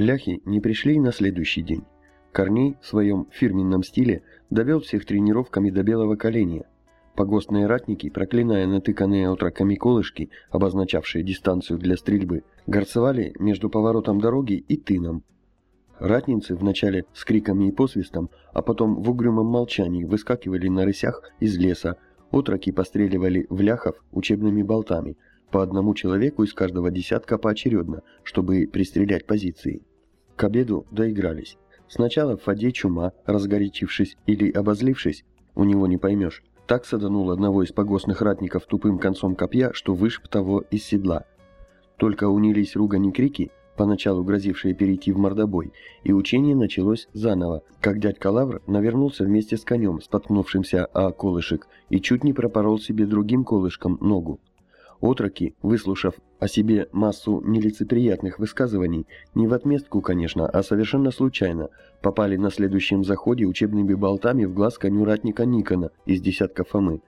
Ляхи не пришли и на следующий день. Корней в своем фирменном стиле довел всех тренировками до белого коленя. Погостные ратники, проклиная натыканные отроками колышки, обозначавшие дистанцию для стрельбы, горцевали между поворотом дороги и тыном. Ратницы вначале с криками и посвистом, а потом в угрюмом молчании выскакивали на рысях из леса, отроки постреливали в ляхов учебными болтами, по одному человеку из каждого десятка поочередно, чтобы пристрелять позиции. К обеду доигрались. Сначала в Фаде чума, разгорячившись или обозлившись, у него не поймешь, так саданул одного из погостных ратников тупым концом копья, что вышиб того из седла. Только унились ругань и крики, поначалу грозившие перейти в мордобой, и учение началось заново, как дядька Лавр навернулся вместе с конем, споткнувшимся о колышек, и чуть не пропорол себе другим колышком ногу. Отроки, выслушав о себе массу нелицеприятных высказываний, не в отместку, конечно, а совершенно случайно, попали на следующем заходе учебными болтами в глаз коню ратника Никона из десятка Фомы,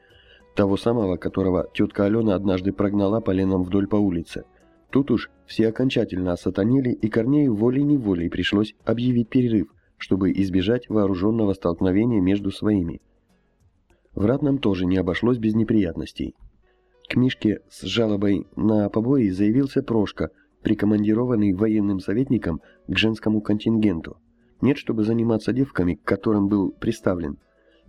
того самого, которого тетка Алена однажды прогнала поленом вдоль по улице. Тут уж все окончательно осатанели, и Корнею волей-неволей пришлось объявить перерыв, чтобы избежать вооруженного столкновения между своими. В Ратном тоже не обошлось без неприятностей. К Мишке с жалобой на побои заявился Прошка, прикомандированный военным советником к женскому контингенту. Нет, чтобы заниматься девками, к которым был приставлен.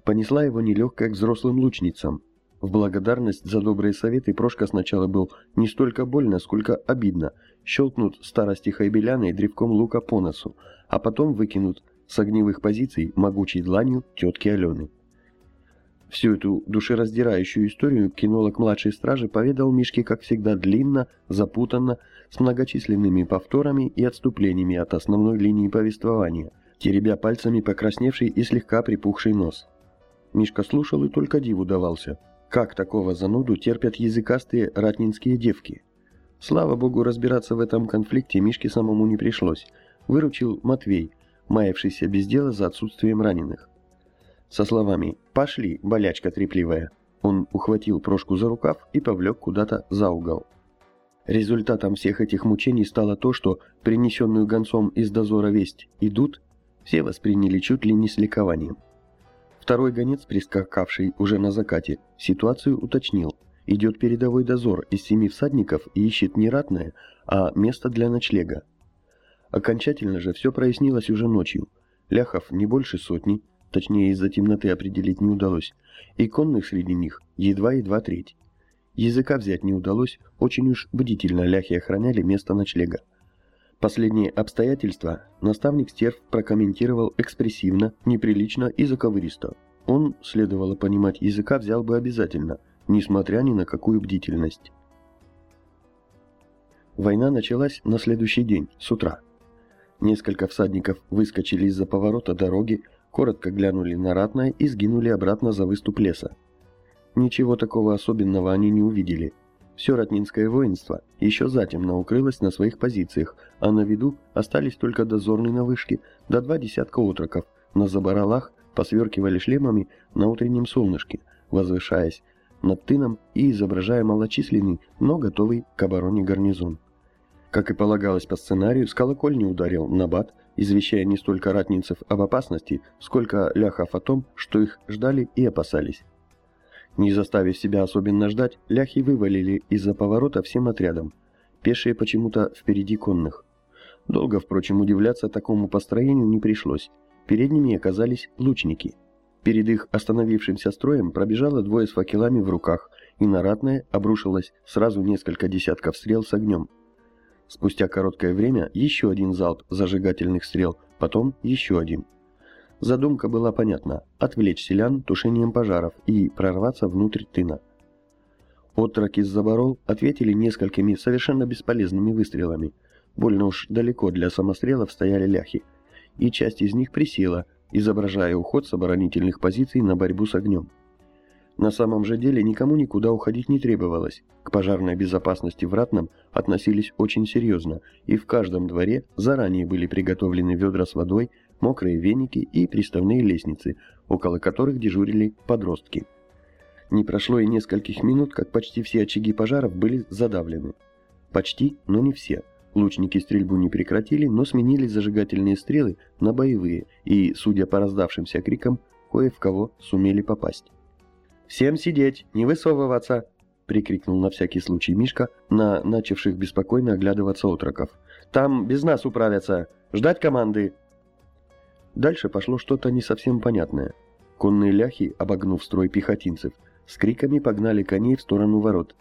Понесла его нелегкая к взрослым лучницам. В благодарность за добрые советы Прошка сначала был не столько больно, сколько обидно. Щелкнут старостихой беляной древком лука по носу, а потом выкинут с огневых позиций могучей дланью тетки Алены. Всю эту душераздирающую историю кинолог младшей стражи поведал Мишке, как всегда, длинно, запутанно, с многочисленными повторами и отступлениями от основной линии повествования, теребя пальцами покрасневший и слегка припухший нос. Мишка слушал и только диву давался. Как такого зануду терпят языкастые ратнинские девки? Слава богу, разбираться в этом конфликте Мишке самому не пришлось. Выручил Матвей, маявшийся без дела за отсутствием раненых со словами «Пошли, болячка трепливая». Он ухватил Прошку за рукав и повлек куда-то за угол. Результатом всех этих мучений стало то, что принесенную гонцом из дозора весть «идут» все восприняли чуть ли не с ликованием. Второй гонец, прискакавший уже на закате, ситуацию уточнил. Идет передовой дозор из семи всадников и ищет не ратное, а место для ночлега. Окончательно же все прояснилось уже ночью. Ляхов не больше сотни, точнее из-за темноты определить не удалось, и конных среди них едва-едва треть. Языка взять не удалось, очень уж бдительно ляхи охраняли место ночлега. Последние обстоятельства наставник Стерв прокомментировал экспрессивно, неприлично и заковыристо. Он, следовало понимать, языка взял бы обязательно, несмотря ни на какую бдительность. Война началась на следующий день, с утра. Несколько всадников выскочили из-за поворота дороги, коротко глянули на ратное и сгинули обратно за выступ леса. Ничего такого особенного они не увидели. Все ратнинское воинство еще затемно укрылось на своих позициях, а на виду остались только дозорные на вышке, да два десятка отроков, на забаралах посверкивали шлемами на утреннем солнышке, возвышаясь над тыном и изображая малочисленный, но готовый к обороне гарнизон. Как и полагалось по сценарию, с колокольни ударил Набат, извещая не столько ратницев об опасности, сколько ляхов о том, что их ждали и опасались. Не заставив себя особенно ждать, ляхи вывалили из-за поворота всем отрядом. Пешие почему-то впереди конных. Долго, впрочем, удивляться такому построению не пришлось. Перед ними оказались лучники. Перед их остановившимся строем пробежало двое с факелами в руках, и на ратное обрушилось сразу несколько десятков стрел с огнем. Спустя короткое время еще один залп зажигательных стрел, потом еще один. Задумка была понятна – отвлечь селян тушением пожаров и прорваться внутрь тына. Отроки с заборол ответили несколькими совершенно бесполезными выстрелами. Больно уж далеко для самострелов стояли ляхи, и часть из них присела, изображая уход с оборонительных позиций на борьбу с огнем. На самом же деле никому никуда уходить не требовалось. К пожарной безопасности в Ратном относились очень серьезно, и в каждом дворе заранее были приготовлены ведра с водой, мокрые веники и приставные лестницы, около которых дежурили подростки. Не прошло и нескольких минут, как почти все очаги пожаров были задавлены. Почти, но не все. Лучники стрельбу не прекратили, но сменили зажигательные стрелы на боевые и, судя по раздавшимся крикам, кое в кого сумели попасть. «Всем сидеть, не высовываться!» — прикрикнул на всякий случай Мишка на начавших беспокойно оглядываться отроков. «Там без нас управятся! Ждать команды!» Дальше пошло что-то не совсем понятное. Конные ляхи, обогнув строй пехотинцев, с криками погнали коней в сторону ворот.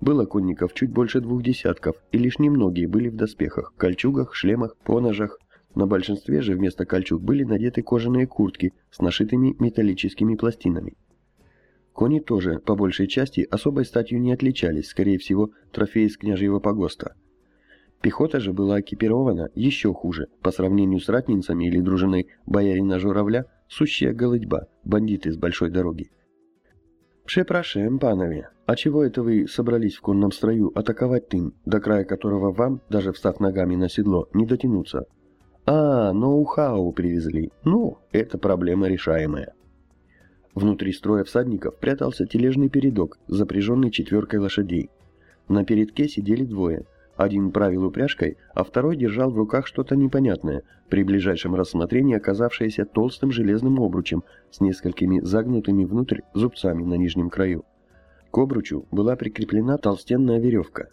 Было конников чуть больше двух десятков, и лишь немногие были в доспехах, кольчугах, шлемах, поножах. На большинстве же вместо кольчуг были надеты кожаные куртки с нашитыми металлическими пластинами. Кони тоже, по большей части, особой статью не отличались, скорее всего, трофеи с княжьего погоста. Пехота же была экипирована еще хуже, по сравнению с ратницами или дружиной боярина Журавля, сущая голытьба, бандиты с большой дороги. «Препрашаем, панове, а чего это вы собрались в конном строю атаковать тын, до края которого вам, даже встав ногами на седло, не дотянуться?» «А, ноу-хау привезли. Ну, это проблема решаемая». Внутри строя всадников прятался тележный передок, запряженный четверкой лошадей. На передке сидели двое. Один правил упряжкой, а второй держал в руках что-то непонятное, при ближайшем рассмотрении оказавшееся толстым железным обручем с несколькими загнутыми внутрь зубцами на нижнем краю. К обручу была прикреплена толстенная веревка.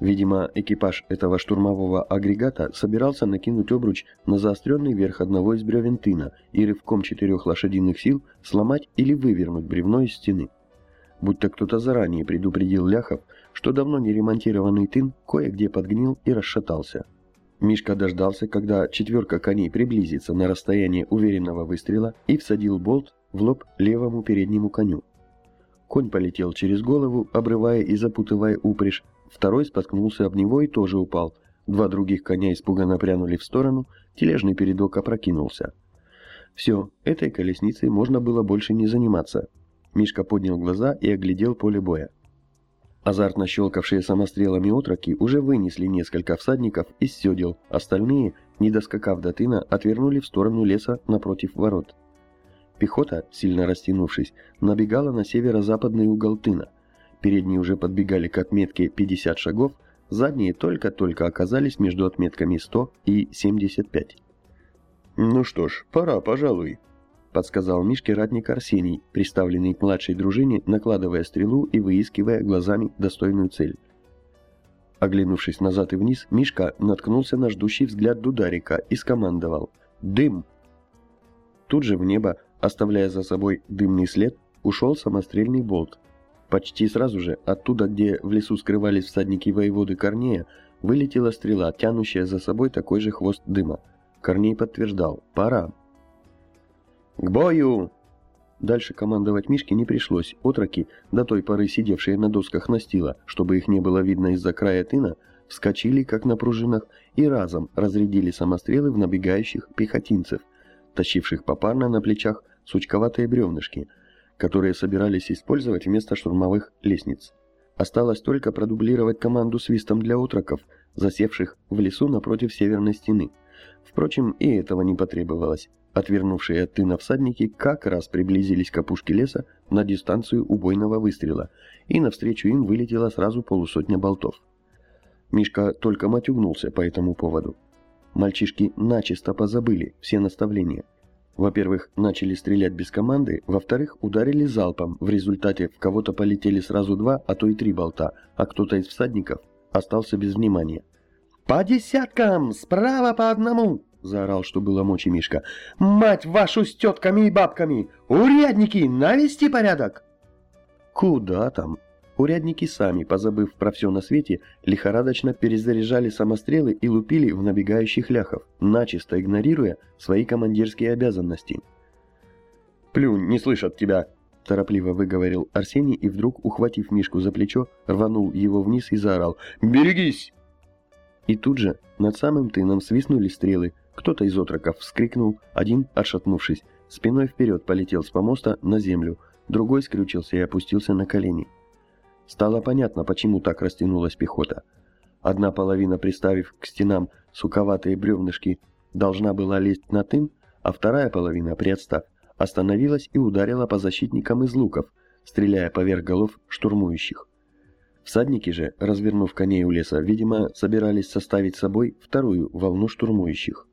Видимо, экипаж этого штурмового агрегата собирался накинуть обруч на заостренный верх одного из бревен тына и рывком четырех лошадиных сил сломать или вывернуть бревно из стены будто кто-то заранее предупредил ляхов, что давно не ремонтированный тын кое-где подгнил и расшатался. Мишка дождался, когда четверка коней приблизится на расстояние уверенного выстрела и всадил болт в лоб левому переднему коню. Конь полетел через голову, обрывая и запутывая упряжь, второй споткнулся об него и тоже упал. Два других коня испуганно прянули в сторону, тележный передок опрокинулся. Все, этой колесницей можно было больше не заниматься. Мишка поднял глаза и оглядел поле боя. Азартно щелкавшие самострелами отроки уже вынесли несколько всадников из седел, остальные, не доскакав до тына, отвернули в сторону леса напротив ворот. Пехота, сильно растянувшись, набегала на северо-западный угол тына. Передние уже подбегали к отметке 50 шагов, задние только-только оказались между отметками 100 и 75. «Ну что ж, пора, пожалуй», — подсказал Мишке ратник Арсений, приставленный к младшей дружине, накладывая стрелу и выискивая глазами достойную цель. Оглянувшись назад и вниз, Мишка наткнулся на ждущий взгляд Дударика и скомандовал «Дым!». Тут же в небо, оставляя за собой дымный след, ушел самострельный болт. Почти сразу же, оттуда, где в лесу скрывались всадники воеводы Корнея, вылетела стрела, тянущая за собой такой же хвост дыма. Корней подтверждал «Пора!». «К бою!» Дальше командовать Мишке не пришлось. Отроки, до той поры сидевшие на досках настила, чтобы их не было видно из-за края тына, вскочили, как на пружинах, и разом разрядили самострелы в набегающих пехотинцев, тащивших попарно на плечах сучковатые бревнышки, которые собирались использовать вместо штурмовых лестниц. Осталось только продублировать команду свистом для отроков, засевших в лесу напротив северной стены. Впрочем, и этого не потребовалось. Отвернувшие от тына всадники как раз приблизились к опушке леса на дистанцию убойного выстрела, и навстречу им вылетело сразу полусотня болтов. Мишка только матюгнулся по этому поводу. Мальчишки начисто позабыли все наставления. Во-первых, начали стрелять без команды, во-вторых, ударили залпом, в результате в кого-то полетели сразу два, а то и три болта, а кто-то из всадников остался без внимания. «По десяткам! Справа по одному!» — заорал, что было мочи Мишка. «Мать вашу с тетками и бабками! Урядники, навести порядок!» «Куда там?» Урядники сами, позабыв про все на свете, лихорадочно перезаряжали самострелы и лупили в набегающих ляхов, начисто игнорируя свои командирские обязанности. «Плюнь, не слышат тебя!» – торопливо выговорил Арсений и вдруг, ухватив Мишку за плечо, рванул его вниз и заорал «Берегись!» И тут же над самым тыном свистнули стрелы, кто-то из отроков вскрикнул, один, отшатнувшись, спиной вперед полетел с помоста на землю, другой скрючился и опустился на колени. Стало понятно, почему так растянулась пехота. Одна половина, приставив к стенам суковатые бревнышки, должна была лезть на тын, а вторая половина, приотстав, остановилась и ударила по защитникам из луков, стреляя поверх голов штурмующих. Всадники же, развернув коней у леса, видимо, собирались составить собой вторую волну штурмующих.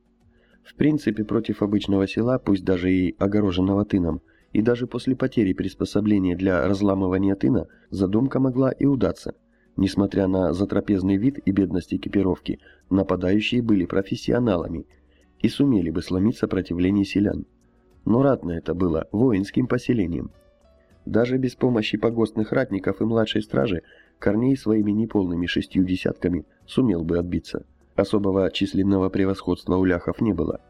В принципе, против обычного села, пусть даже и огороженного тыном, и даже после потери приспособления для разламывания тына, задумка могла и удаться. Несмотря на затрапезный вид и бедность экипировки, нападающие были профессионалами и сумели бы сломить сопротивление селян. Но ратно это было воинским поселением. Даже без помощи погостных ратников и младшей стражи Корней своими неполными шестью десятками сумел бы отбиться. Особого численного превосходства у ляхов не было.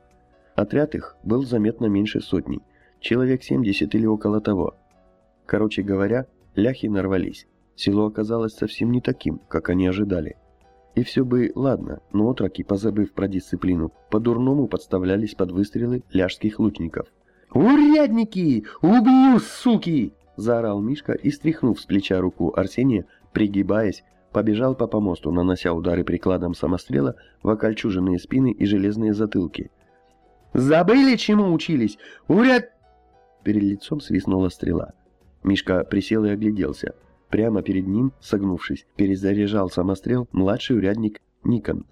Отряд их был заметно меньше сотни, человек 70 или около того. Короче говоря, ляхи нарвались. Село оказалось совсем не таким, как они ожидали. И все бы ладно, но отроки, позабыв про дисциплину, по-дурному подставлялись под выстрелы ляжских лучников. «Урядники! Убью, суки!» – заорал Мишка и, стряхнув с плеча руку Арсения, пригибаясь, побежал по помосту, нанося удары прикладом самострела в окольчуженные спины и железные затылки. «Забыли, чему учились? Уряд...» Перед лицом свистнула стрела. Мишка присел и огляделся. Прямо перед ним, согнувшись, перезаряжал самострел младший урядник Никон.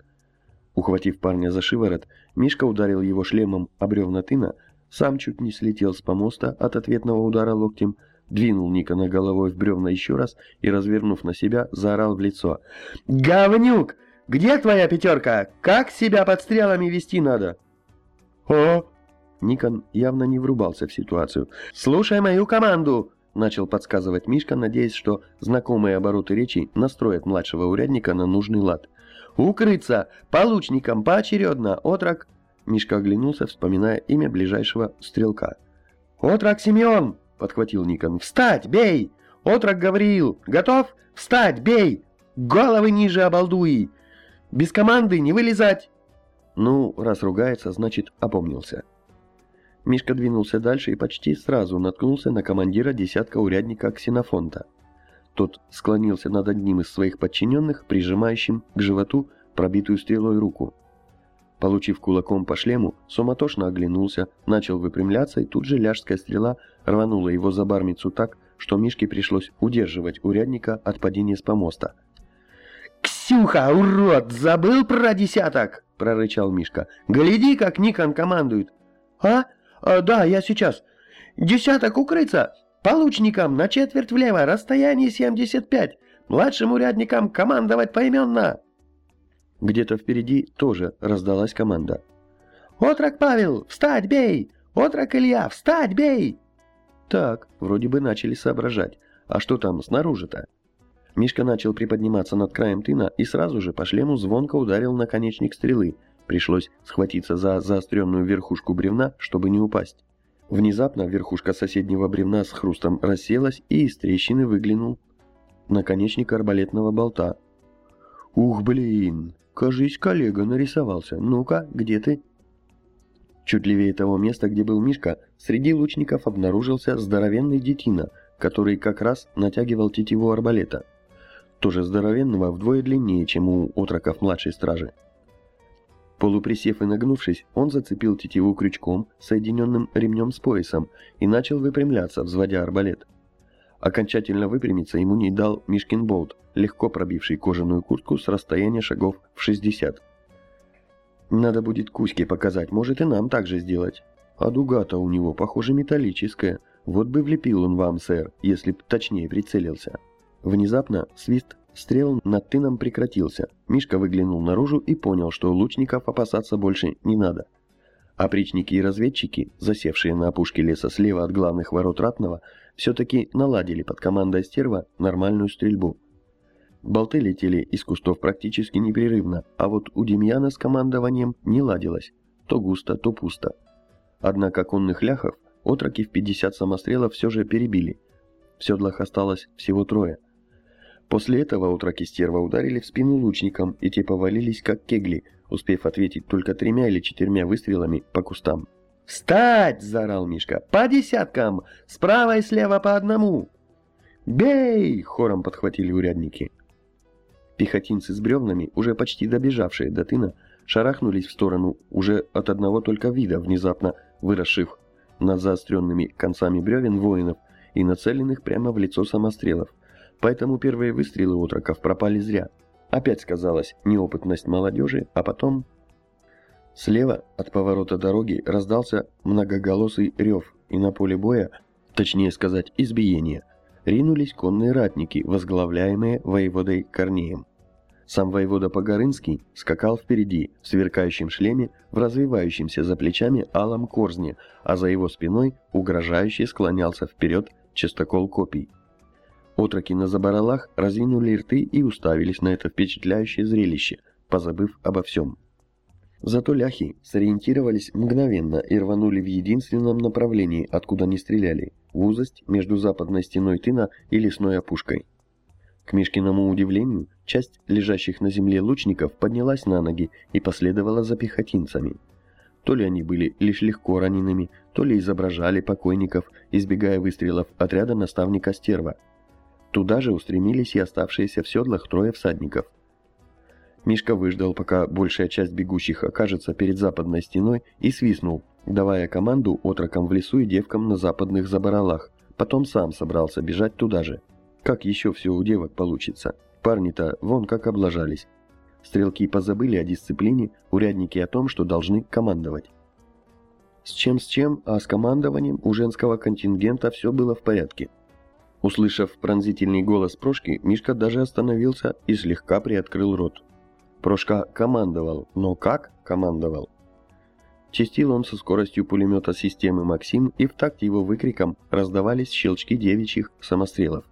Ухватив парня за шиворот, Мишка ударил его шлемом об бревна тына, сам чуть не слетел с помоста от ответного удара локтем, двинул Никона головой в бревна еще раз и, развернув на себя, заорал в лицо. «Говнюк! Где твоя пятерка? Как себя под стрелами вести надо?» «О!» Никон явно не врубался в ситуацию. «Слушай мою команду!» Начал подсказывать Мишка, надеясь, что знакомые обороты речи настроят младшего урядника на нужный лад. «Укрыться! По лучникам, поочередно! Отрок!» Мишка оглянулся, вспоминая имя ближайшего стрелка. «Отрок Симеон!» — подхватил Никон. «Встать! Бей! Отрок Гавриил! Готов? Встать! Бей! Головы ниже, обалдуи! Без команды не вылезать!» Ну, раз ругается, значит, опомнился. Мишка двинулся дальше и почти сразу наткнулся на командира десятка урядника Ксенофонта. Тот склонился над одним из своих подчиненных, прижимающим к животу пробитую стрелой руку. Получив кулаком по шлему, суматошно оглянулся, начал выпрямляться, и тут же ляжская стрела рванула его за бармицу так, что Мишке пришлось удерживать урядника от падения с помоста. «Ксюха, урод, забыл про десяток!» — прорычал Мишка. «Гляди, как Никон командует!» «А? А? Да, я сейчас. Десяток укрыться! По лучникам на четверть влево, расстояние 75. Младшим урядникам командовать поименно!» Где-то впереди тоже раздалась команда. «Отрок Павел, встать, бей! Отрок Илья, встать, бей!» Так, вроде бы начали соображать. А что там снаружи-то? Мишка начал приподниматься над краем тына и сразу же по шлему звонко ударил наконечник стрелы. Пришлось схватиться за заостренную верхушку бревна, чтобы не упасть. Внезапно верхушка соседнего бревна с хрустом расселась, и из трещины выглянул наконечник арбалетного болта. «Ух, блин!» «Кажись, коллега нарисовался. Ну-ка, где ты?» Чуть левее того места, где был Мишка, среди лучников обнаружился здоровенный детина, который как раз натягивал тетиву арбалета. Тоже здоровенного вдвое длиннее, чем у отроков младшей стражи. Полуприсев и нагнувшись, он зацепил тетиву крючком, соединенным ремнем с поясом, и начал выпрямляться, взводя арбалет. Окончательно выпрямиться ему не дал Мишкин болт, легко пробивший кожаную куртку с расстояния шагов в 60. Надо будет Кузьке показать, может и нам так же сделать. А дуга-то у него, похоже, металлическая. Вот бы влепил он вам, сэр, если б точнее прицелился. Внезапно свист стрел над тыном прекратился. Мишка выглянул наружу и понял, что лучников опасаться больше не надо. Опричники и разведчики, засевшие на опушке леса слева от главных ворот Ратного, все-таки наладили под командой стерва нормальную стрельбу. Болты летели из кустов практически непрерывно, а вот у Демьяна с командованием не ладилось. То густо, то пусто. Однако конных ляхов отроки в 50 самострелов все же перебили. В седлах осталось всего трое. После этого утроки стерва ударили в спину лучникам, и те повалились как кегли, успев ответить только тремя или четырьмя выстрелами по кустам. «Встать!» – заорал Мишка. «По десяткам! Справа и слева по одному!» «Бей!» – хором подхватили урядники. Пехотинцы с бревнами, уже почти добежавшие до тына, шарахнулись в сторону уже от одного только вида, внезапно выросших над заостренными концами бревен воинов и нацеленных прямо в лицо самострелов. Поэтому первые выстрелы отроков пропали зря. Опять сказалась неопытность молодежи, а потом... Слева от поворота дороги раздался многоголосый рев, и на поле боя, точнее сказать, избиение, ринулись конные ратники, возглавляемые воеводой Корнеем. Сам воевода Погорынский скакал впереди, в сверкающем шлеме, в развивающемся за плечами алом корзне, а за его спиной угрожающе склонялся вперед частокол копий. Отроки на забаралах разинули рты и уставились на это впечатляющее зрелище, позабыв обо всем. Зато ляхи сориентировались мгновенно и рванули в единственном направлении, откуда не стреляли, в узость между западной стеной тына и лесной опушкой. К Мишкиному удивлению, часть лежащих на земле лучников поднялась на ноги и последовала за пехотинцами. То ли они были лишь легко ранеными, то ли изображали покойников, избегая выстрелов отряда наставника Стерва. Туда же устремились и оставшиеся в седлах трое всадников. Мишка выждал, пока большая часть бегущих окажется перед западной стеной, и свистнул, давая команду отрокам в лесу и девкам на западных забаралах. Потом сам собрался бежать туда же. Как еще все у девок получится? Парни-то вон как облажались. Стрелки позабыли о дисциплине, урядники о том, что должны командовать. С чем с чем, а с командованием у женского контингента все было в порядке. Услышав пронзительный голос Прошки, Мишка даже остановился и слегка приоткрыл рот. Прошка командовал, но как командовал? Чистил он со скоростью пулемета системы «Максим», и в такт его выкриком раздавались щелчки девичьих самострелов.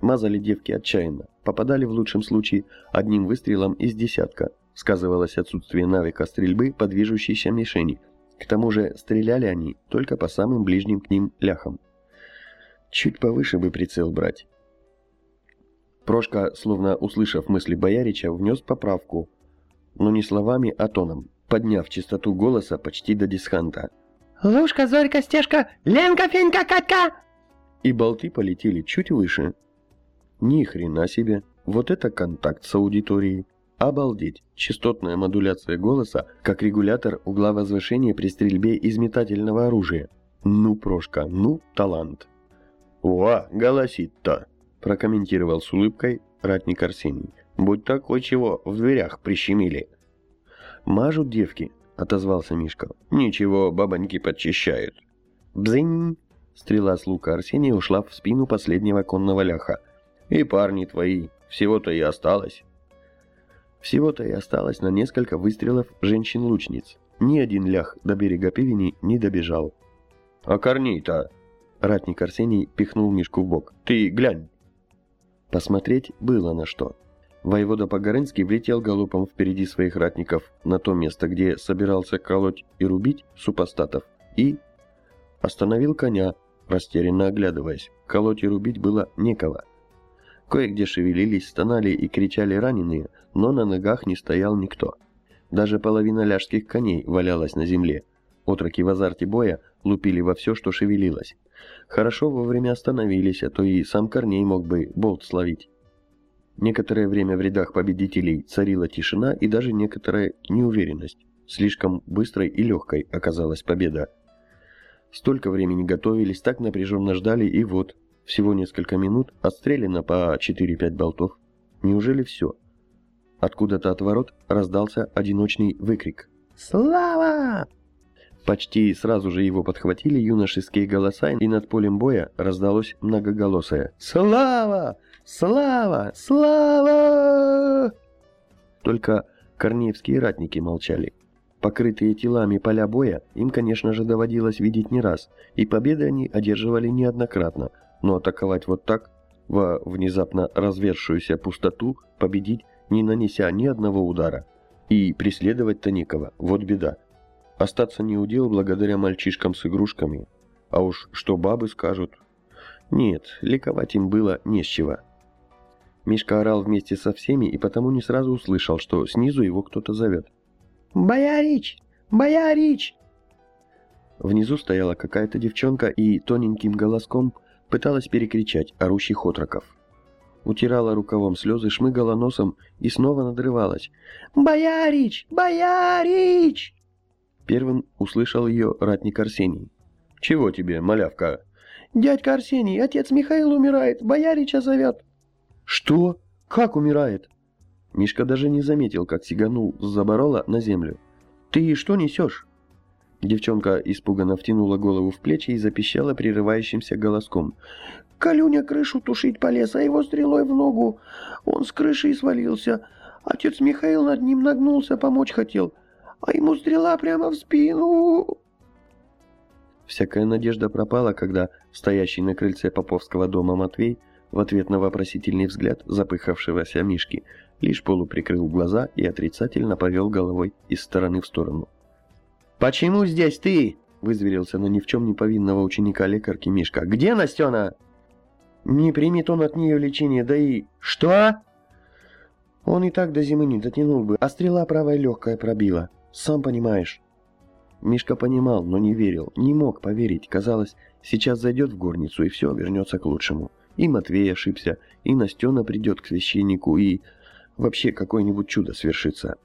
Мазали девки отчаянно, попадали в лучшем случае одним выстрелом из десятка. Сказывалось отсутствие навыка стрельбы по движущейся мишени. К тому же стреляли они только по самым ближним к ним ляхам. Чуть повыше бы прицел брать. Прошка, словно услышав мысли Боярича, внес поправку, но не словами, а тоном, подняв частоту голоса почти до дисханта. «Лушка, Зорька, Стежка, Ленка, Фенька, Катька!» И болты полетели чуть выше, ни хрена себе. Вот это контакт с аудиторией. Обалдеть. Частотная модуляция голоса, как регулятор угла возвышения при стрельбе из метательного оружия. Ну, Прошка, ну, талант. «О, голосит-то!» – прокомментировал с улыбкой ратник Арсений. «Будь такой чего, в дверях прищемили». «Мажут девки», – отозвался Мишка. «Ничего, бабоньки подчищают». «Бзынь!» Стрела с лука Арсения ушла в спину последнего конного ляха – и парни твои, всего-то и осталось. Всего-то и осталось на несколько выстрелов женщин-лучниц. Ни один лях до берега Пивени не добежал. «А корней-то?» Ратник Арсений пихнул Мишку в бок. «Ты глянь!» Посмотреть было на что. Воевода Погорынский влетел галопом впереди своих ратников на то место, где собирался колоть и рубить супостатов, и остановил коня, растерянно оглядываясь. Колоть и рубить было некого. Кое-где шевелились, стонали и кричали раненые, но на ногах не стоял никто. Даже половина ляжских коней валялась на земле. Отроки в азарте боя лупили во все, что шевелилось. Хорошо вовремя остановились, а то и сам Корней мог бы болт словить. Некоторое время в рядах победителей царила тишина и даже некоторая неуверенность. Слишком быстрой и легкой оказалась победа. Столько времени готовились, так напряженно ждали, и вот, всего несколько минут, отстреляно по 4-5 болтов. Неужели все? Откуда-то от ворот раздался одиночный выкрик. «Слава!» Почти сразу же его подхватили юношеские голоса, и над полем боя раздалось многоголосое «Слава! Слава! Слава!» Только корнеевские ратники молчали. Покрытые телами поля боя им, конечно же, доводилось видеть не раз, и победы они одерживали неоднократно, но атаковать вот так, во внезапно развершуюся пустоту, победить, не нанеся ни одного удара. И преследовать-то некого, вот беда. Остаться не удел благодаря мальчишкам с игрушками. А уж что бабы скажут. Нет, ликовать им было не с чего. Мишка орал вместе со всеми и потому не сразу услышал, что снизу его кто-то зовет. «Боярич! Боярич!» Внизу стояла какая-то девчонка и тоненьким голоском пыталась перекричать орущих отроков. Утирала рукавом слезы, шмыгала носом и снова надрывалась. «Боярич! Боярич!» Первым услышал ее ратник Арсений. «Чего тебе, малявка?» «Дядька Арсений, отец Михаил умирает, боярича зовет». «Что? Как умирает?» Мишка даже не заметил, как сиганул с заборола на землю. «Ты что несешь?» Девчонка испуганно втянула голову в плечи и запищала прерывающимся голоском. «Калюня крышу тушить полез, а его стрелой в ногу. Он с крыши свалился. Отец Михаил над ним нагнулся, помочь хотел. А ему стрела прямо в спину!» Всякая надежда пропала, когда стоящий на крыльце Поповского дома Матвей в ответ на вопросительный взгляд запыхавшегося Мишки лишь полуприкрыл глаза и отрицательно повел головой из стороны в сторону. «Почему здесь ты?» — вызверился на ни в чем не повинного ученика лекарки Мишка. «Где Настена?» «Не примет он от нее лечение, да и...» «Что?» «Он и так до зимы не дотянул бы, а стрела правая легкая пробила. Сам понимаешь». Мишка понимал, но не верил, не мог поверить. Казалось, сейчас зайдет в горницу и все вернется к лучшему. И Матвей ошибся, и Настена придет к священнику, и вообще какое-нибудь чудо свершится.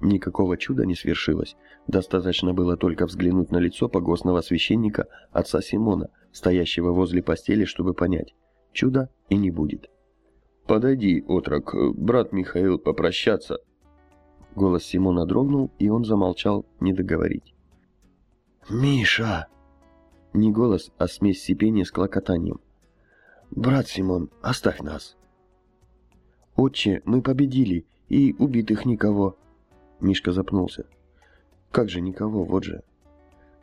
Никакого чуда не свершилось. Достаточно было только взглянуть на лицо погостного священника отца Симона, стоящего возле постели, чтобы понять. Чуда и не будет. «Подойди, отрок, брат Михаил, попрощаться», Голос Симона дрогнул, и он замолчал не договорить. «Миша!» Не голос, а смесь сипения с клокотанием. «Брат Симон, оставь нас!» «Отче, мы победили, и убитых никого!» Мишка запнулся. «Как же никого, вот же!»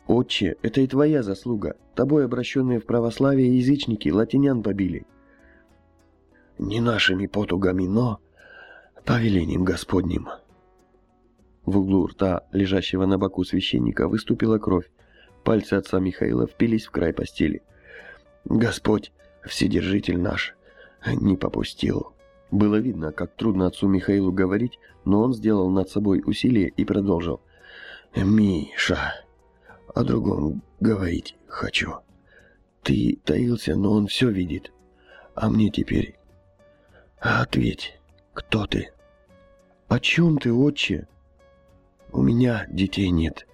«Отче, это и твоя заслуга. Тобой обращенные в православие язычники латинян побили». «Не нашими потугами, но повелением Господним», в углу рта, лежащего на боку священника, выступила кровь. Пальцы отца Михаила впились в край постели. «Господь, Вседержитель наш, не попустил». Было видно, как трудно отцу Михаилу говорить, но он сделал над собой усилие и продолжил. «Миша, о другом говорить хочу. Ты таился, но он все видит. А мне теперь... Ответь, кто ты?» «О чем ты, отче?» У меня детей нет,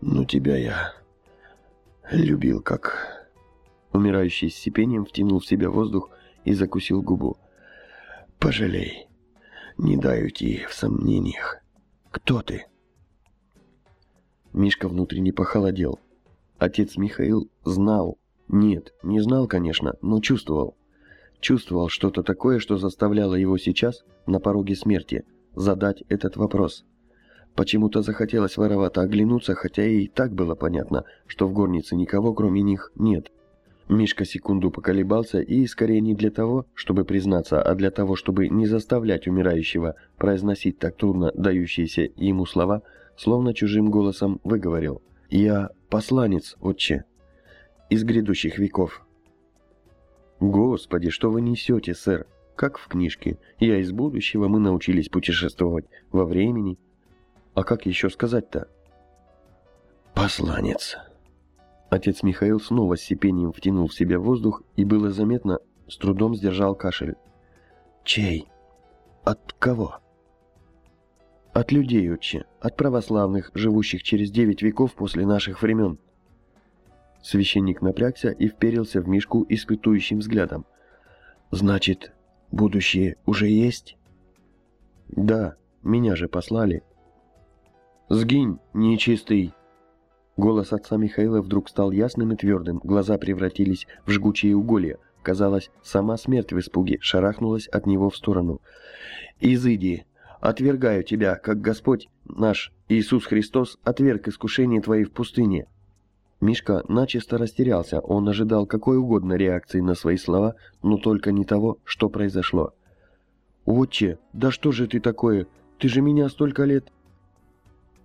но тебя я любил как...» Умирающий с сипением втянул в себя воздух и закусил губу. «Пожалей, не дай уйти в сомнениях. Кто ты?» Мишка внутренне похолодел. Отец Михаил знал. Нет, не знал, конечно, но чувствовал. Чувствовал что-то такое, что заставляло его сейчас, на пороге смерти, задать этот вопрос – Почему-то захотелось воровато оглянуться, хотя и так было понятно, что в горнице никого кроме них нет. Мишка секунду поколебался и скорее не для того, чтобы признаться, а для того, чтобы не заставлять умирающего произносить так трудно дающиеся ему слова, словно чужим голосом выговорил «Я посланец, отче, из грядущих веков». «Господи, что вы несете, сэр? Как в книжке. Я из будущего, мы научились путешествовать во времени». А как еще сказать-то? Посланец. Отец Михаил снова с сипением втянул в себя воздух и было заметно, с трудом сдержал кашель. Чей? От кого? От людей, отче, от православных, живущих через девять веков после наших времен. Священник напрягся и вперился в Мишку испытующим взглядом. «Значит, будущее уже есть?» «Да, меня же послали. «Сгинь, нечистый!» Голос отца Михаила вдруг стал ясным и твердым, глаза превратились в жгучие уголья. Казалось, сама смерть в испуге шарахнулась от него в сторону. «Изыди! Отвергаю тебя, как Господь наш Иисус Христос отверг искушение твои в пустыне!» Мишка начисто растерялся, он ожидал какой угодно реакции на свои слова, но только не того, что произошло. «Отче, да что же ты такое? Ты же меня столько лет...»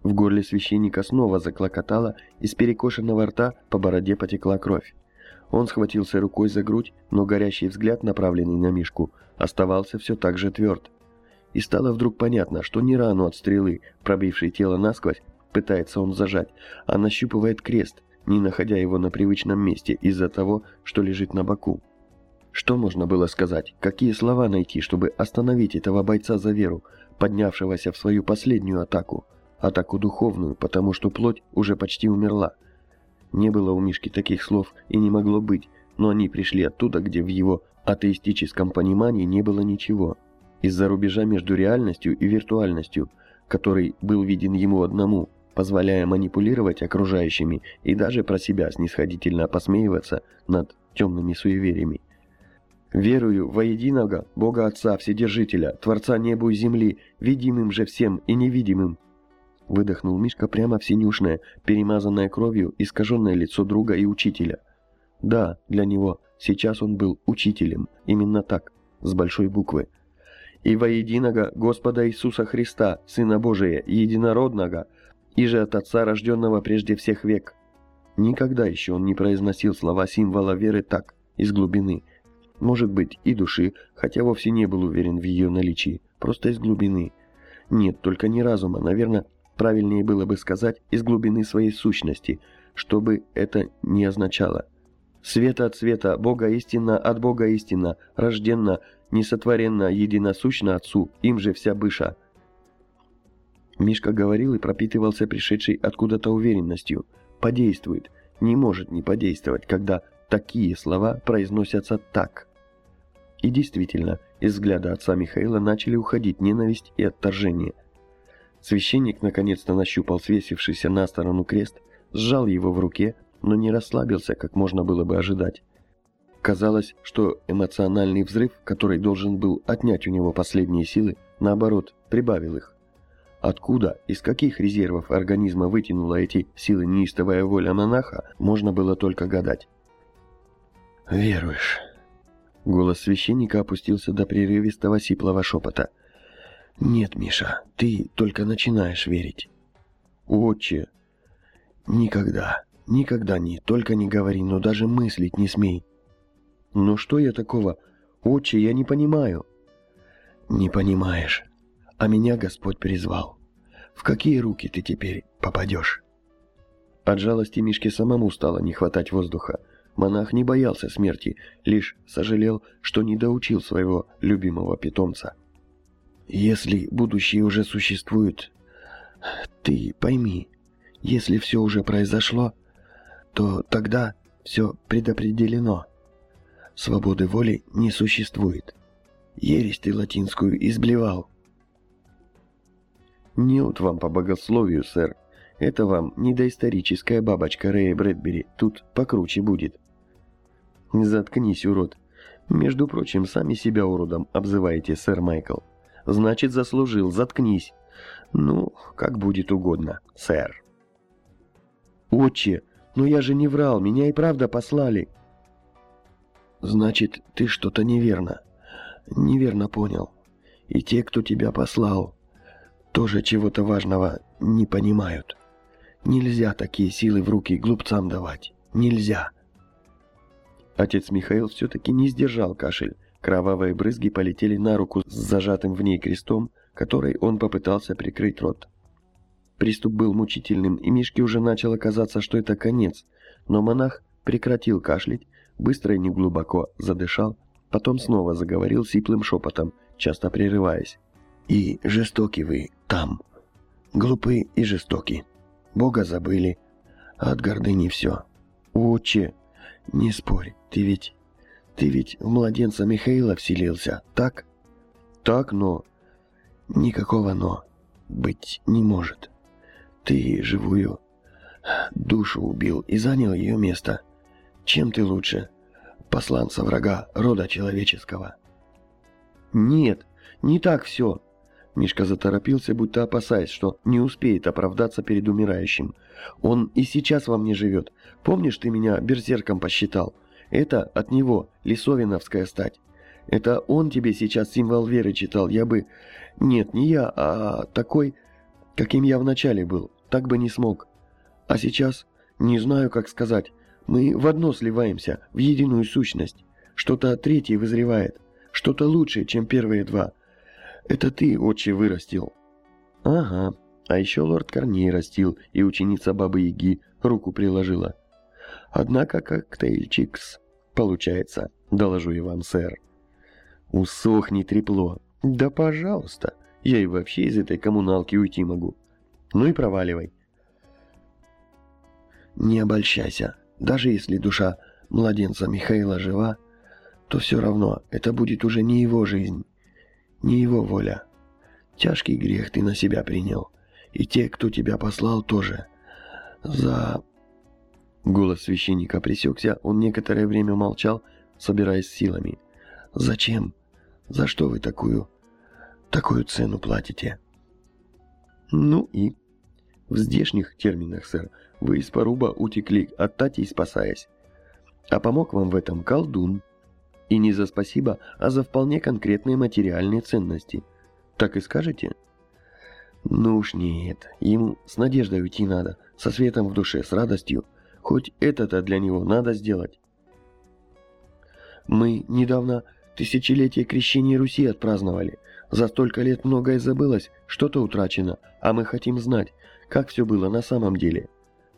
В горле священника снова заклокотало, из перекошенного рта по бороде потекла кровь. Он схватился рукой за грудь, но горящий взгляд, направленный на Мишку, оставался все так же тверд. И стало вдруг понятно, что не рану от стрелы, пробившей тело насквозь, пытается он зажать, а нащупывает крест, не находя его на привычном месте из-за того, что лежит на боку. Что можно было сказать? Какие слова найти, чтобы остановить этого бойца за веру, поднявшегося в свою последнюю атаку? Атаку духовную, потому что плоть уже почти умерла. Не было у Мишки таких слов и не могло быть, но они пришли оттуда, где в его атеистическом понимании не было ничего. Из-за рубежа между реальностью и виртуальностью, который был виден ему одному, позволяя манипулировать окружающими и даже про себя снисходительно посмеиваться над темными суевериями. «Верую во единого Бога Отца Вседержителя, Творца неба и земли, видимым же всем и невидимым». Выдохнул Мишка прямо в синюшное, перемазанное кровью, искаженное лицо друга и учителя. Да, для него сейчас он был учителем, именно так, с большой буквы. «И во единого Господа Иисуса Христа, Сына Божия, единородного, и же от Отца, рожденного прежде всех век». Никогда еще он не произносил слова символа веры так, из глубины. Может быть, и души, хотя вовсе не был уверен в ее наличии, просто из глубины. Нет, только не разума, наверное, правильнее было бы сказать, из глубины своей сущности, что бы это ни означало. Света от света, Бога истина от Бога истина, рожденно, несотворенно, единосущно Отцу, им же вся быша. Мишка говорил и пропитывался пришедшей откуда-то уверенностью – подействует, не может не подействовать, когда такие слова произносятся так. И действительно, из взгляда отца Михаила начали уходить ненависть и отторжение. Священник наконец-то нащупал свесившийся на сторону крест, сжал его в руке, но не расслабился, как можно было бы ожидать. Казалось, что эмоциональный взрыв, который должен был отнять у него последние силы, наоборот, прибавил их. Откуда, из каких резервов организма вытянула эти силы неистовая воля монаха, можно было только гадать. «Веруешь?» Голос священника опустился до прерывистого сиплого шепота. «Нет, Миша, ты только начинаешь верить». «Отче!» «Никогда, никогда не, только не говори, но даже мыслить не смей». «Ну что я такого? Отче, я не понимаю». «Не понимаешь а меня Господь призвал. В какие руки ты теперь попадешь?» От жалости Мишке самому стало не хватать воздуха. Монах не боялся смерти, лишь сожалел, что не доучил своего любимого питомца. «Если будущее уже существует, ты пойми, если все уже произошло, то тогда все предопределено. Свободы воли не существует. Ересь ты латинскую изблевал, «Нет вам по богословию, сэр. Это вам не доисторическая бабочка Рэя Брэдбери. Тут покруче будет». «Заткнись, урод. Между прочим, сами себя уродом обзываете, сэр Майкл. Значит, заслужил. Заткнись. Ну, как будет угодно, сэр». «Отче, но я же не врал. Меня и правда послали». «Значит, ты что-то неверно. Неверно понял. И те, кто тебя послал, тоже чего-то важного не понимают. Нельзя такие силы в руки глупцам давать. Нельзя. Отец Михаил все-таки не сдержал кашель. Кровавые брызги полетели на руку с зажатым в ней крестом, которой он попытался прикрыть рот. Приступ был мучительным, и Мишке уже начало казаться, что это конец, но монах прекратил кашлять, быстро и неглубоко задышал, потом снова заговорил сиплым шепотом, часто прерываясь. «И жестоки вы, там. Глупы и жестоки. Бога забыли. А от гордыни все. Отче, не спорь, ты ведь... Ты ведь в младенца Михаила вселился, так? Так, но... Никакого «но» быть не может. Ты живую душу убил и занял ее место. Чем ты лучше? Посланца врага рода человеческого. Нет, не так все. Мишка заторопился, будто опасаясь, что не успеет оправдаться перед умирающим. «Он и сейчас во мне живет. Помнишь, ты меня берсерком посчитал? Это от него, лисовиновская стать. Это он тебе сейчас символ веры читал. Я бы... Нет, не я, а такой, каким я вначале был. Так бы не смог. А сейчас... Не знаю, как сказать. Мы в одно сливаемся, в единую сущность. Что-то третье вызревает. Что-то лучшее, чем первые два». Это ты, отче, вырастил. Ага. А еще лорд Корней растил, и ученица Бабы Яги руку приложила. Однако коктейльчикс получается, доложу я вам, сэр. Усохни трепло. Да пожалуйста, я и вообще из этой коммуналки уйти могу. Ну и проваливай. Не обольщайся, даже если душа младенца Михаила жива, то все равно это будет уже не его жизнь, не его воля. Тяжкий грех ты на себя принял, и те, кто тебя послал, тоже. За...» Голос священника пресекся, он некоторое время молчал, собираясь силами. «Зачем? За что вы такую... такую цену платите?» «Ну и...» В здешних терминах, сэр, вы из поруба утекли от Татей, спасаясь. А помог вам в этом колдун. И не за спасибо, а за вполне конкретные материальные ценности. Так и скажете? Ну уж нет, ему с надеждой уйти надо, со светом в душе, с радостью. Хоть это-то для него надо сделать. Мы недавно тысячелетие крещения Руси отпраздновали. За столько лет многое забылось, что-то утрачено, а мы хотим знать, как все было на самом деле.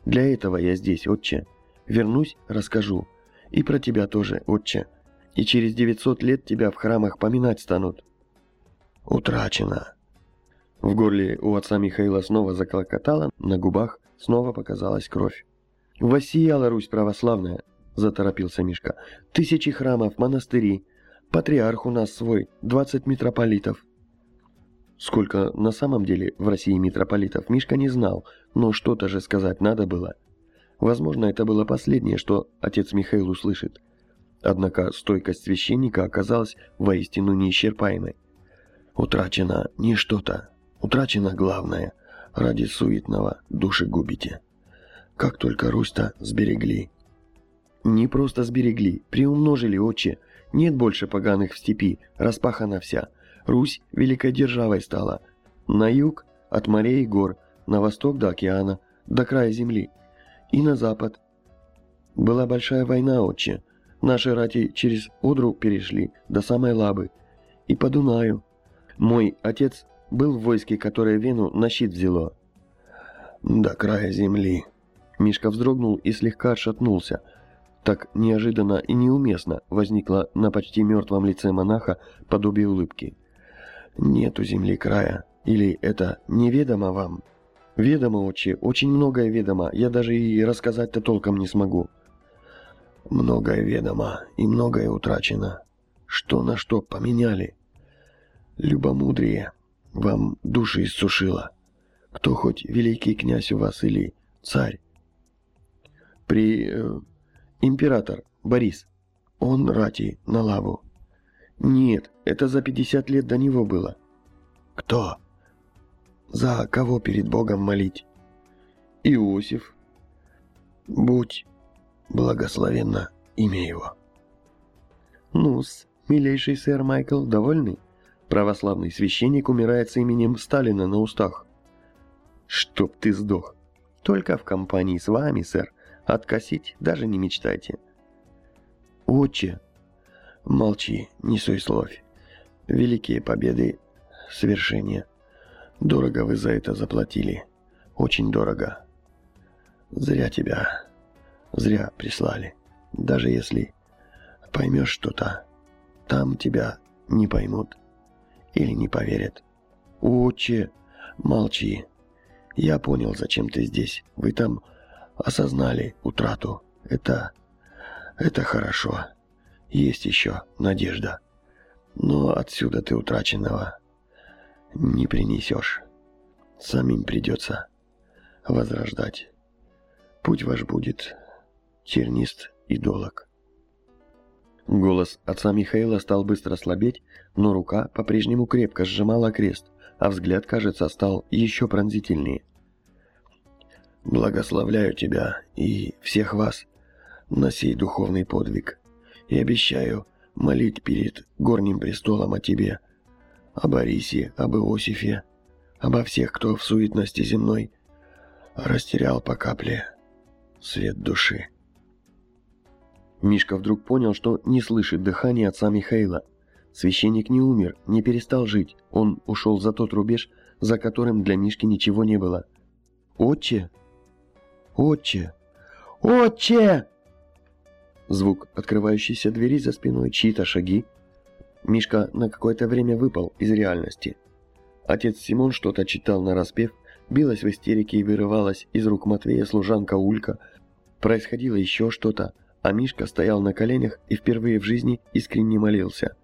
Для этого я здесь, отче. Вернусь, расскажу. И про тебя тоже, отче. И через 900 лет тебя в храмах поминать станут. Утрачено. В горле у отца Михаила снова заклокотало, на губах снова показалась кровь. «Воссияла Русь православная!» – заторопился Мишка. «Тысячи храмов, монастыри. Патриарх у нас свой, 20 митрополитов. Сколько на самом деле в России митрополитов Мишка не знал, но что-то же сказать надо было. Возможно, это было последнее, что отец Михаил услышит. Однако стойкость священника оказалась воистину неисчерпаемой. Утрачено не что-то, утрачено главное. Ради суетного души губите. Как только Русь-то сберегли. Не просто сберегли, приумножили, отче. Нет больше поганых в степи, распахана вся. Русь великой державой стала. На юг – от морей и гор, на восток до океана, до края земли. И на запад. Была большая война, отче. Наши рати через Одру перешли, до самой Лабы. И по Дунаю. Мой отец был в войске, которое Вену на щит взяло. До края земли. Мишка вздрогнул и слегка отшатнулся. Так неожиданно и неуместно возникло на почти мертвом лице монаха подобие улыбки. Нету земли края. Или это неведомо вам? Ведомо, отче, очень многое ведомо. Я даже и рассказать-то толком не смогу. Многое ведомо и многое утрачено. Что на что поменяли? Любомудрие вам души иссушило. Кто хоть великий князь у вас или царь? При... Э, император Борис. Он рати на лаву. Нет, это за 50 лет до него было. Кто? За кого перед Богом молить? Иосиф. Будь благословенно имя его. Ну-с, милейший сэр Майкл, довольный? Православный священник умирает с именем Сталина на устах. Чтоб ты сдох. Только в компании с вами, сэр. Откосить даже не мечтайте. Отче, Молчи, не суесловь. Великие победы, свершения. Дорого вы за это заплатили. Очень дорого. Зря тебя, зря прислали. Даже если поймешь что-то, там тебя не поймут или не поверят. Отче, молчи. Я понял, зачем ты здесь. Вы там осознали утрату. Это... это хорошо. Есть еще надежда. Но отсюда ты утраченного не принесешь. Самим придется возрождать. Путь ваш будет тернист и долог. Голос отца Михаила стал быстро слабеть, но рука по-прежнему крепко сжимала крест, а взгляд, кажется, стал еще пронзительнее. «Благословляю тебя и всех вас на сей духовный подвиг и обещаю молить перед горним престолом о тебе, о Борисе, об Иосифе, обо всех, кто в суетности земной растерял по капле свет души. Мишка вдруг понял, что не слышит дыхания отца Михаила. Священник не умер, не перестал жить. Он ушел за тот рубеж, за которым для Мишки ничего не было. «Отче! Отче! Отче!» Звук открывающейся двери за спиной, чьи-то шаги. Мишка на какое-то время выпал из реальности. Отец Симон что-то читал на распев, билась в истерике и вырывалась из рук Матвея служанка Улька. Происходило еще что-то, а Мишка стоял на коленях и впервые в жизни искренне молился.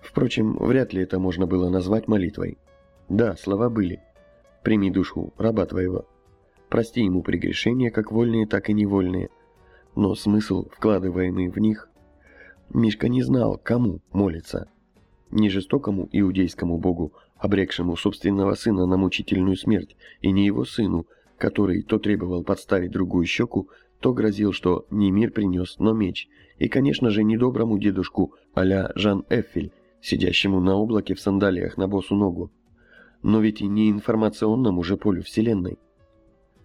Впрочем, вряд ли это можно было назвать молитвой. Да, слова были. «Прими душу раба твоего». Прости ему прегрешения, как вольные, так и невольные. Но смысл, вкладываемый в них... Мишка не знал, кому молится. Не жестокому иудейскому богу, обрекшему собственного сына на мучительную смерть, и не его сыну, который то требовал подставить другую щеку, то грозил, что не мир принес, но меч, и, конечно же, недоброму дедушку а Жан Эффель, сидящему на облаке в сандалиях на босу ногу. Но ведь и не информационному же полю Вселенной.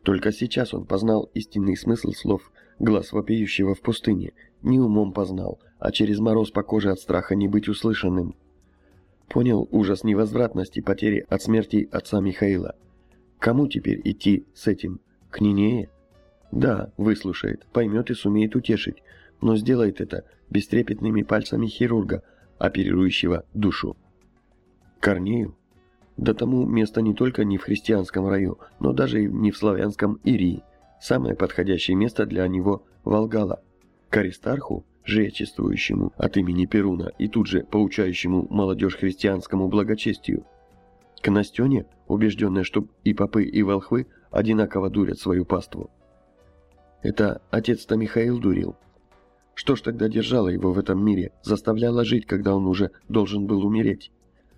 Только сейчас он познал истинный смысл слов глаз вопиющего в пустыне, не умом познал, а через мороз по коже от страха не быть услышанным. Понял ужас невозвратности потери от смерти отца Михаила. Кому теперь идти с этим? К Нинее? Да, выслушает, поймет и сумеет утешить, но сделает это бестрепетными пальцами хирурга, оперирующего душу. Корнею? Да тому место не только не в христианском раю, но даже и не в славянском Ирии. Самое подходящее место для него – Волгала. К Аристарху, жречествующему от имени Перуна и тут же поучающему молодежь христианскому благочестию. К Настене, убежденной, что и попы, и волхвы одинаково дурят свою паству. Это отец-то Михаил дурил. Что ж тогда держало его в этом мире, заставляло жить, когда он уже должен был умереть?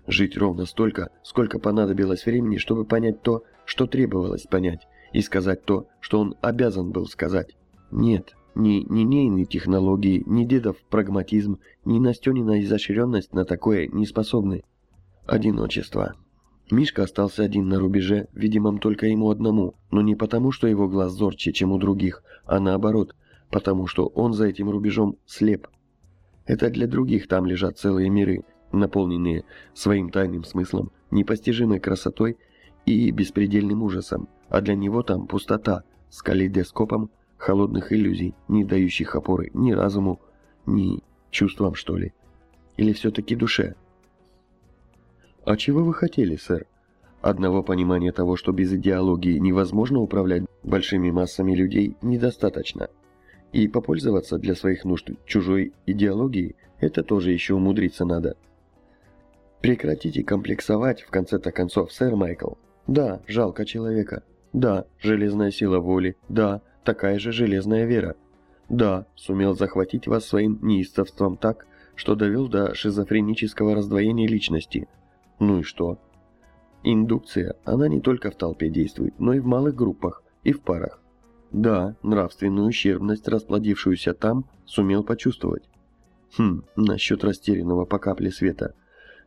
Жить ровно столько, сколько понадобилось времени, чтобы понять то, что требовалось понять, и сказать то, что он обязан был сказать. Нет, ни линейные технологии, ни дедов прагматизм, ни Настенина изощренность на такое не способны. Одиночество. Мишка остался один на рубеже, видимом только ему одному, но не потому, что его глаз зорче, чем у других, а наоборот, потому что он за этим рубежом слеп. Это для других там лежат целые миры, наполненные своим тайным смыслом, непостижимой красотой и беспредельным ужасом, а для него там пустота с калейдоскопом холодных иллюзий, не дающих опоры ни разуму, ни чувствам, что ли. Или все-таки душе? А чего вы хотели, сэр? Одного понимания того, что без идеологии невозможно управлять большими массами людей, недостаточно. И попользоваться для своих нужд чужой идеологией, это тоже еще умудриться надо. Прекратите комплексовать, в конце-то концов, сэр Майкл. Да, жалко человека. Да, железная сила воли. Да, такая же железная вера. Да, сумел захватить вас своим неистовством так, что довел до шизофренического раздвоения личности. Ну и что? Индукция, она не только в толпе действует, но и в малых группах, и в парах. Да, нравственную ущербность, расплодившуюся там, сумел почувствовать. Хм, насчет растерянного по капле света –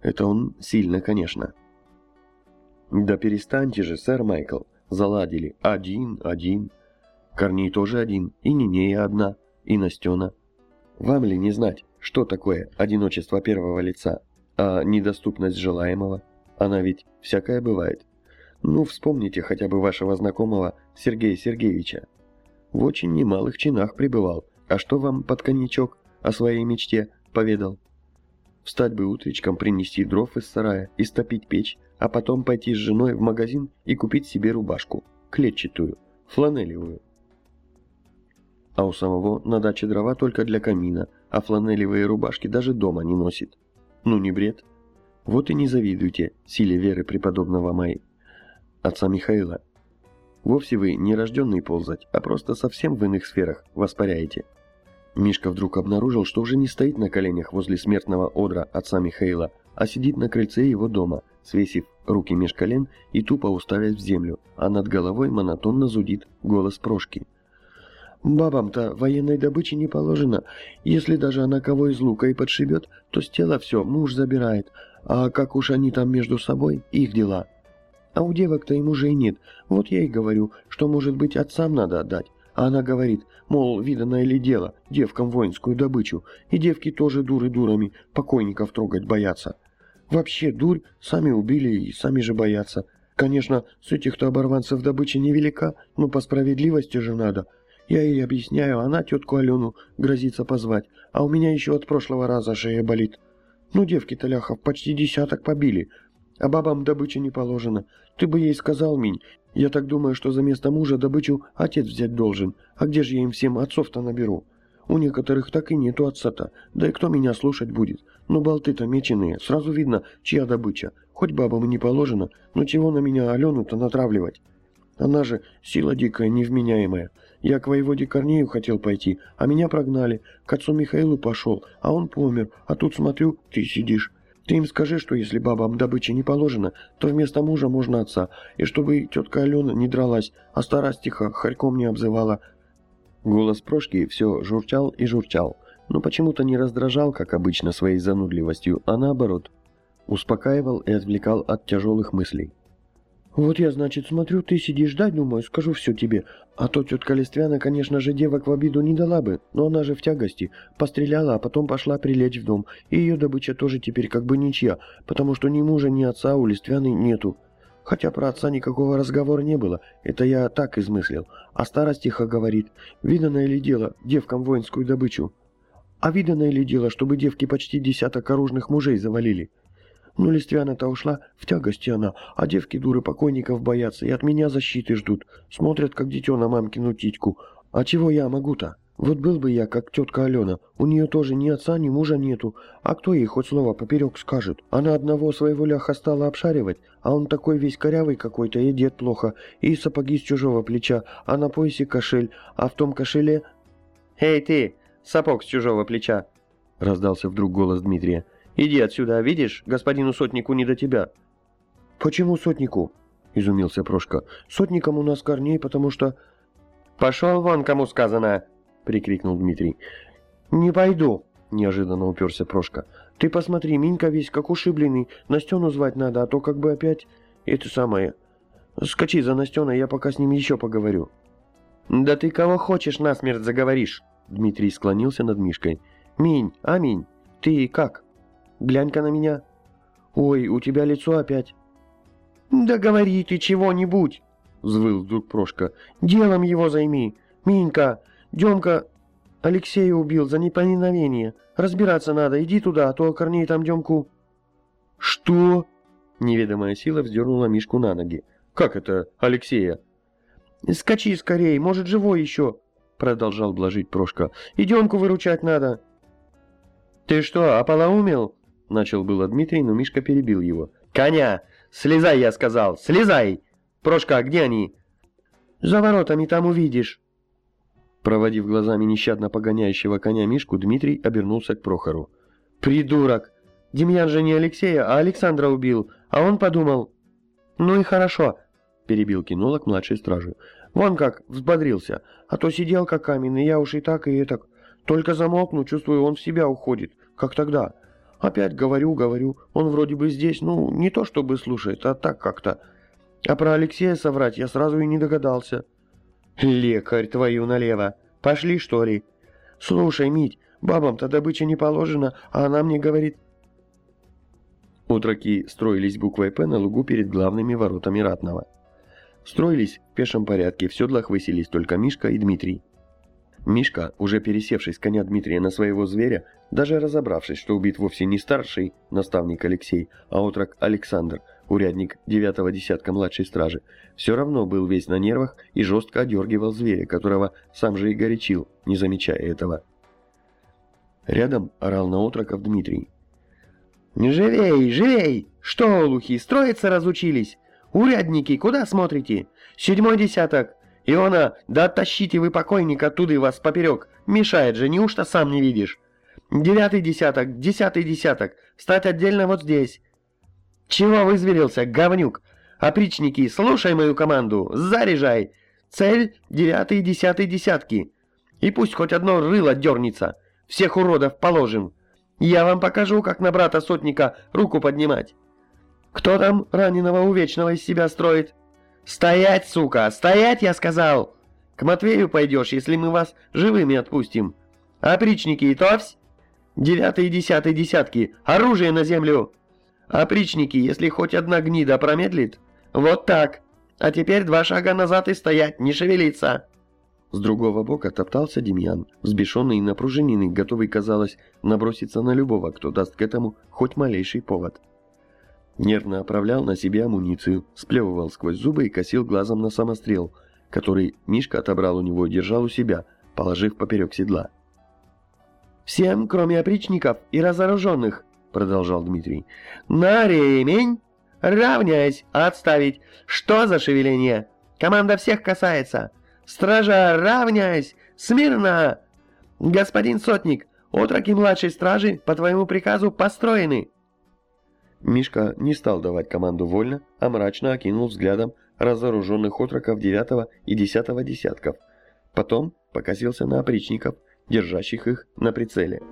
это он сильно, конечно. Да перестаньте же, сэр Майкл. Заладили. Один, один. Корней тоже один. И Нинея одна. И Настена. Вам ли не знать, что такое одиночество первого лица, а недоступность желаемого? Она ведь всякая бывает. Ну, вспомните хотя бы вашего знакомого Сергея Сергеевича. В очень немалых чинах пребывал. А что вам под коньячок о своей мечте поведал? Встать бы утречком, принести дров из сарая, истопить печь, а потом пойти с женой в магазин и купить себе рубашку, клетчатую, фланелевую. А у самого на даче дрова только для камина, а фланелевые рубашки даже дома не носит. Ну не бред. Вот и не завидуйте силе веры преподобного Май, отца Михаила. Вовсе вы не рожденный ползать, а просто совсем в иных сферах воспаряете. Мишка вдруг обнаружил, что уже не стоит на коленях возле смертного одра отца Михаила, а сидит на крыльце его дома, свесив руки меж колен и тупо уставясь в землю, а над головой монотонно зудит голос Прошки. «Бабам-то военной добычи не положено. Если даже она кого из лука и подшибет, то с тела все муж забирает. А как уж они там между собой, их дела. А у девок-то и мужей нет. Вот я и говорю, что, может быть, отцам надо отдать. А она говорит, мол, видано ли дело, девкам воинскую добычу, и девки тоже дуры дурами, покойников трогать боятся. Вообще, дурь, сами убили и сами же боятся. Конечно, с этих-то оборванцев добыча невелика, но по справедливости же надо. Я ей объясняю, она тетку Алену грозится позвать, а у меня еще от прошлого раза шея болит. Ну, девки-то ляхов почти десяток побили, а бабам добыча не положена. Ты бы ей сказал, Минь, я так думаю, что за место мужа добычу отец взять должен. А где же я им всем отцов-то наберу? У некоторых так и нету отца-то. Да и кто меня слушать будет? Ну, болты-то меченые, сразу видно, чья добыча. Хоть бабам и не положено, но чего на меня Алену-то натравливать? Она же сила дикая, невменяемая. Я к воеводе Корнею хотел пойти, а меня прогнали. К отцу Михаилу пошел, а он помер. А тут смотрю, ты сидишь. Ты им скажи, что если бабам добыча не положена, то вместо мужа можно отца, и чтобы тетка Алена не дралась, а старостиха хорьком не обзывала. Голос Прошки все журчал и журчал, но почему-то не раздражал, как обычно, своей занудливостью, а наоборот, успокаивал и отвлекал от тяжелых мыслей. «Вот я, значит, смотрю, ты сидишь ждать, думаю, скажу все тебе. А то тетка Листвяна, конечно же, девок в обиду не дала бы, но она же в тягости. Постреляла, а потом пошла прилечь в дом. И ее добыча тоже теперь как бы ничья, потому что ни мужа, ни отца у Листвяны нету. Хотя про отца никакого разговора не было, это я так измыслил. А старость тихо говорит, виданное ли дело девкам воинскую добычу? А виданное ли дело, чтобы девки почти десяток оружных мужей завалили?» Ну, Листвяна-то ушла, в тягости она, а девки дуры покойников боятся и от меня защиты ждут. Смотрят, как дитё на мамкину титьку. А чего я могу-то? Вот был бы я, как тетка Алена. У нее тоже ни отца, ни мужа нету. А кто ей хоть слово поперек скажет? Она одного своего ляха стала обшаривать, а он такой весь корявый какой-то, и дед плохо, и сапоги с чужого плеча, а на поясе кошель, а в том кошеле... «Эй ты, сапог с чужого плеча!» — раздался вдруг голос Дмитрия. Иди отсюда, видишь, господину сотнику не до тебя». «Почему сотнику?» — изумился Прошка. «Сотником у нас Корней, потому что...» «Пошел вон, кому сказано!» — прикрикнул Дмитрий. «Не пойду!» — неожиданно уперся Прошка. «Ты посмотри, Минька весь как ушибленный. Настену звать надо, а то как бы опять... Это самое... Скачи за Настена, я пока с ним еще поговорю». «Да ты кого хочешь насмерть заговоришь!» Дмитрий склонился над Мишкой. «Минь, аминь, ты как?» Глянь-ка на меня. Ой, у тебя лицо опять. Да говори ты чего-нибудь, взвыл вдруг Прошка. Делом его займи. Минька, Демка Алексея убил за неповиновение. Разбираться надо, иди туда, а то Корней там Демку... Что? Неведомая сила вздернула Мишку на ноги. Как это Алексея? Скачи скорей, может, живой еще, продолжал блажить Прошка. И Демку выручать надо. Ты что, ополоумел? Начал было Дмитрий, но Мишка перебил его. «Коня! Слезай, я сказал! Слезай! Прошка, где они?» «За воротами там увидишь!» Проводив глазами нещадно погоняющего коня Мишку, Дмитрий обернулся к Прохору. «Придурок! Демьян же не Алексея, а Александра убил, а он подумал...» «Ну и хорошо!» — перебил кинолог младшей стражи. «Вон как, взбодрился, а то сидел как каменный, я уж и так, и так. Только замолкну, чувствую, он в себя уходит, как тогда. Опять говорю, говорю, он вроде бы здесь, ну, не то чтобы слушает, а так как-то. А про Алексея соврать я сразу и не догадался. Лекарь твою налево. Пошли, что ли? Слушай, Мить, бабам-то добыча не положена, а она мне говорит... Утроки строились буквой «П» на лугу перед главными воротами Ратного. Строились в пешем порядке, в седлах выселись только Мишка и Дмитрий. Мишка, уже пересевший с коня Дмитрия на своего зверя, даже разобравшись, что убит вовсе не старший наставник Алексей, а отрок Александр, урядник девятого десятка младшей стражи, все равно был весь на нервах и жестко одергивал зверя, которого сам же и горячил, не замечая этого. Рядом орал на отроков Дмитрий. «Не живей, живей! Что, олухи, строиться разучились? Урядники, куда смотрите? Седьмой десяток, «Иона, да оттащите вы покойника оттуда и вас поперек! Мешает же, неужто сам не видишь? Девятый десяток, десятый десяток, стать отдельно вот здесь!» «Чего вызверился, говнюк? Опричники, слушай мою команду, заряжай! Цель — девятый, десятый десятки! И пусть хоть одно рыло дернется, всех уродов положим! Я вам покажу, как на брата сотника руку поднимать! Кто там раненого увечного из себя строит?» «Стоять, сука! Стоять, я сказал! К Матвею пойдешь, если мы вас живыми отпустим! Опричники и товсь! Девятый и десятый десятки! Оружие на землю! Опричники, если хоть одна гнида промедлит! Вот так! А теперь два шага назад и стоять, не шевелиться!» С другого бока топтался Демьян, взбешенный и напружиненный, готовый, казалось, наброситься на любого, кто даст к этому хоть малейший повод. Нервно оправлял на себе амуницию, сплевывал сквозь зубы и косил глазом на самострел, который Мишка отобрал у него и держал у себя, положив поперек седла. Всем, кроме опричников и разоруженных, продолжал Дмитрий. На ремень! Равняйсь! Отставить! Что за шевеление? Команда всех касается! Стража, равняйсь! Смирно! Господин сотник, отроки младшей стражи по твоему приказу построены!» Мишка не стал давать команду вольно, а мрачно окинул взглядом разоруженных отроков девятого и десятого десятков. Потом покосился на опричников, держащих их на прицеле.